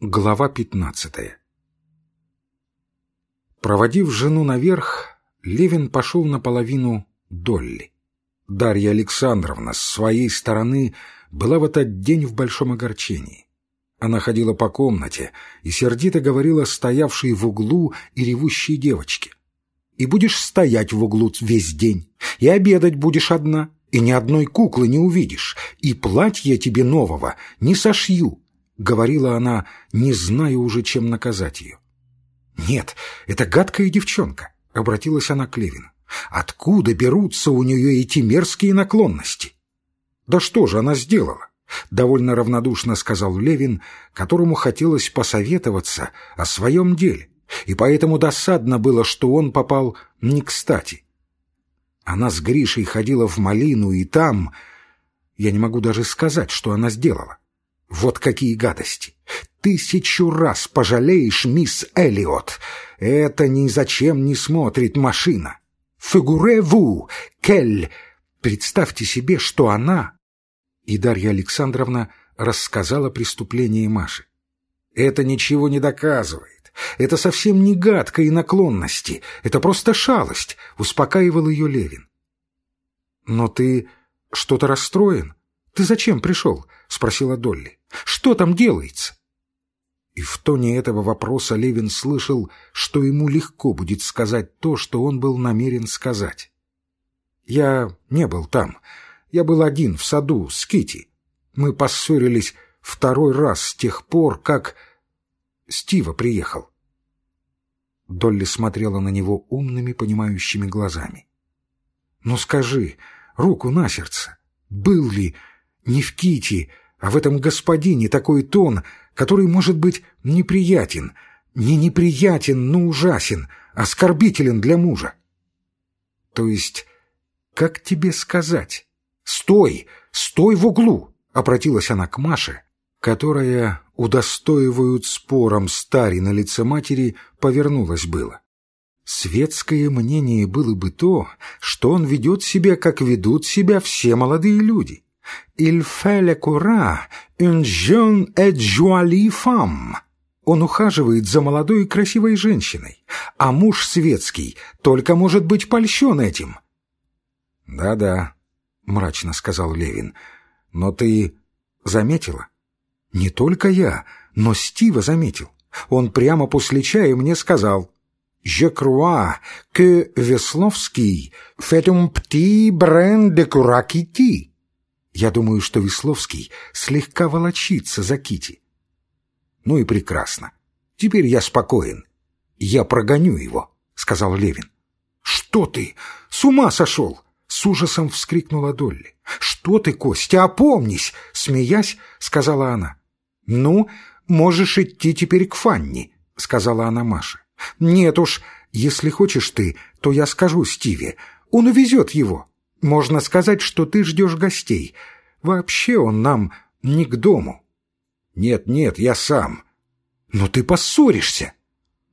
Глава пятнадцатая Проводив жену наверх, Левин пошел наполовину Долли. Дарья Александровна с своей стороны была в этот день в большом огорчении. Она ходила по комнате и сердито говорила стоявшей в углу и ревущей девочке. «И будешь стоять в углу весь день, и обедать будешь одна, и ни одной куклы не увидишь, и платье тебе нового не сошью, — говорила она, не зная уже, чем наказать ее. «Нет, это гадкая девчонка», — обратилась она к Левину. «Откуда берутся у нее эти мерзкие наклонности?» «Да что же она сделала?» — довольно равнодушно сказал Левин, которому хотелось посоветоваться о своем деле, и поэтому досадно было, что он попал не кстати. Она с Гришей ходила в малину, и там... Я не могу даже сказать, что она сделала. Вот какие гадости! Тысячу раз пожалеешь, мисс Эллиот. Это ни зачем не смотрит машина. Фигуре-ву, кель! Представьте себе, что она... И Дарья Александровна рассказала преступление Маши. Это ничего не доказывает. Это совсем не гадко и наклонности. Это просто шалость, успокаивал ее Левин. Но ты что-то расстроен? Ты зачем пришел? — спросила Долли. «Что там делается?» И в тоне этого вопроса Левин слышал, что ему легко будет сказать то, что он был намерен сказать. «Я не был там. Я был один в саду с Кити. Мы поссорились второй раз с тех пор, как Стива приехал». Долли смотрела на него умными, понимающими глазами. «Ну скажи, руку на сердце, был ли не в Кити, а в этом господине такой тон, который может быть неприятен, не неприятен, но ужасен, оскорбителен для мужа. То есть, как тебе сказать? «Стой! Стой в углу!» — обратилась она к Маше, которая, удостоивают спором стари на лице матери, повернулась было. Светское мнение было бы то, что он ведет себя, как ведут себя все молодые люди — Il fait le courant une jeune et jolie. Он ухаживает за молодой и красивой женщиной, а муж светский только может быть польщен этим. «Да-да», — мрачно сказал Левин, — «но ты заметила?» «Не только я, но Стива заметил. Он прямо после чая мне сказал, «Je crois que Весловский fait un petit brin de courакити». Я думаю, что Весловский слегка волочится за Кити. Ну и прекрасно. Теперь я спокоен. Я прогоню его, — сказал Левин. Что ты? С ума сошел? С ужасом вскрикнула Долли. «Что ты, Костя, опомнись!» — смеясь, сказала она. «Ну, можешь идти теперь к Фанни», — сказала она Маше. «Нет уж, если хочешь ты, то я скажу Стиве. Он увезет его. Можно сказать, что ты ждешь гостей. Вообще он нам не к дому. Нет, нет, я сам. Но ты поссоришься.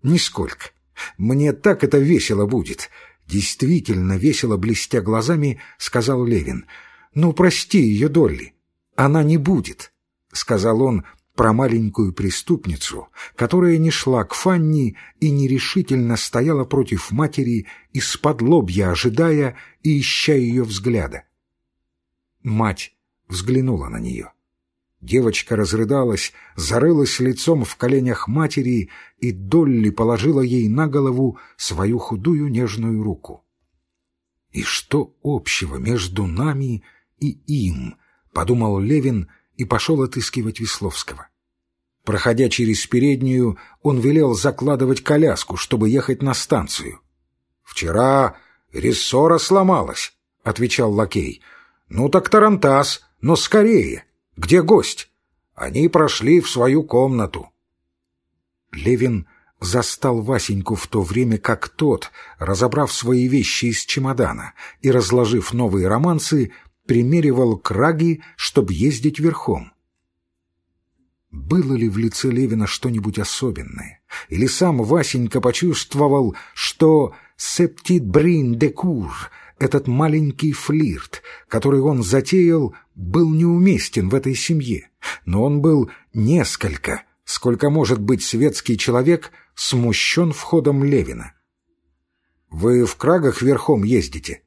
Нисколько. Мне так это весело будет. Действительно весело, блестя глазами, сказал Левин. Ну, прости ее, Долли. Она не будет, сказал он про маленькую преступницу, которая не шла к Фанни и нерешительно стояла против матери из-под лобья, ожидая и ища ее взгляда. Мать взглянула на нее. Девочка разрыдалась, зарылась лицом в коленях матери, и Долли положила ей на голову свою худую нежную руку. «И что общего между нами и им?» — подумал Левин и пошел отыскивать Весловского. Проходя через переднюю, он велел закладывать коляску, чтобы ехать на станцию. «Вчера рессора сломалась», — отвечал лакей. «Ну так Тарантас, но скорее! Где гость?» Они прошли в свою комнату. Левин застал Васеньку в то время, как тот, разобрав свои вещи из чемодана и разложив новые романсы, примеривал краги, чтобы ездить верхом. Было ли в лице Левина что-нибудь особенное? Или сам Васенька почувствовал, что «септит брин де кур» этот маленький флирт, который он затеял, был неуместен в этой семье, но он был несколько, сколько может быть светский человек смущен входом Левина. «Вы в крагах верхом ездите?»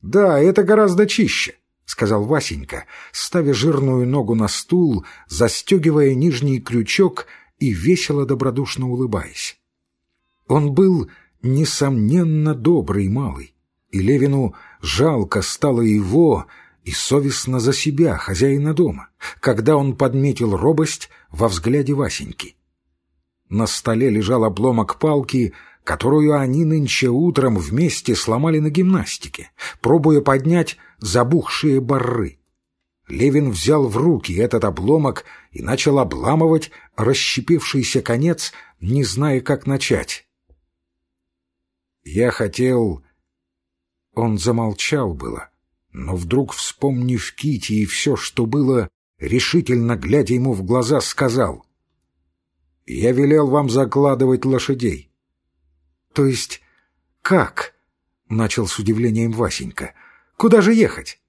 «Да, это гораздо чище», — сказал Васенька, ставя жирную ногу на стул, застегивая нижний крючок и весело добродушно улыбаясь. Он был, несомненно, добрый малый, и Левину жалко стало его и совестно за себя, хозяина дома, когда он подметил робость во взгляде Васеньки. На столе лежал обломок палки, которую они нынче утром вместе сломали на гимнастике, пробуя поднять забухшие барры. Левин взял в руки этот обломок и начал обламывать расщепившийся конец, не зная, как начать. «Я хотел...» Он замолчал было, но вдруг, вспомнив Кити и все, что было, решительно глядя ему в глаза, сказал, «Я велел вам закладывать лошадей». «То есть как?» — начал с удивлением Васенька. «Куда же ехать?»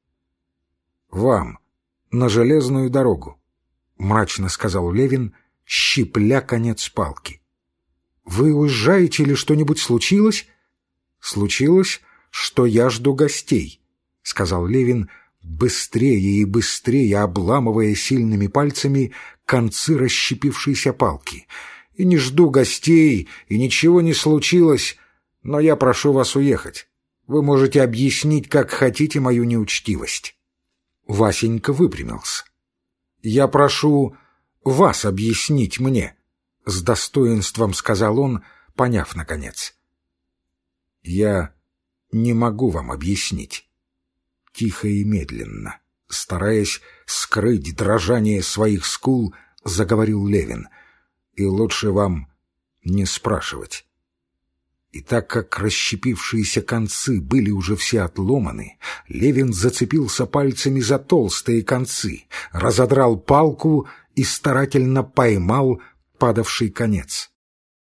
«Вам, на железную дорогу», — мрачно сказал Левин, щипля конец палки. «Вы уезжаете или что-нибудь случилось?» «Случилось, что я жду гостей», — сказал Левин, быстрее и быстрее обламывая сильными пальцами концы расщепившейся палки. «И не жду гостей, и ничего не случилось, но я прошу вас уехать. Вы можете объяснить, как хотите, мою неучтивость». Васенька выпрямился. «Я прошу вас объяснить мне», — с достоинством сказал он, поняв наконец. «Я не могу вам объяснить». Тихо и медленно, стараясь скрыть дрожание своих скул, заговорил Левин. «И лучше вам не спрашивать». И так как расщепившиеся концы были уже все отломаны, Левин зацепился пальцами за толстые концы, разодрал палку и старательно поймал падавший конец.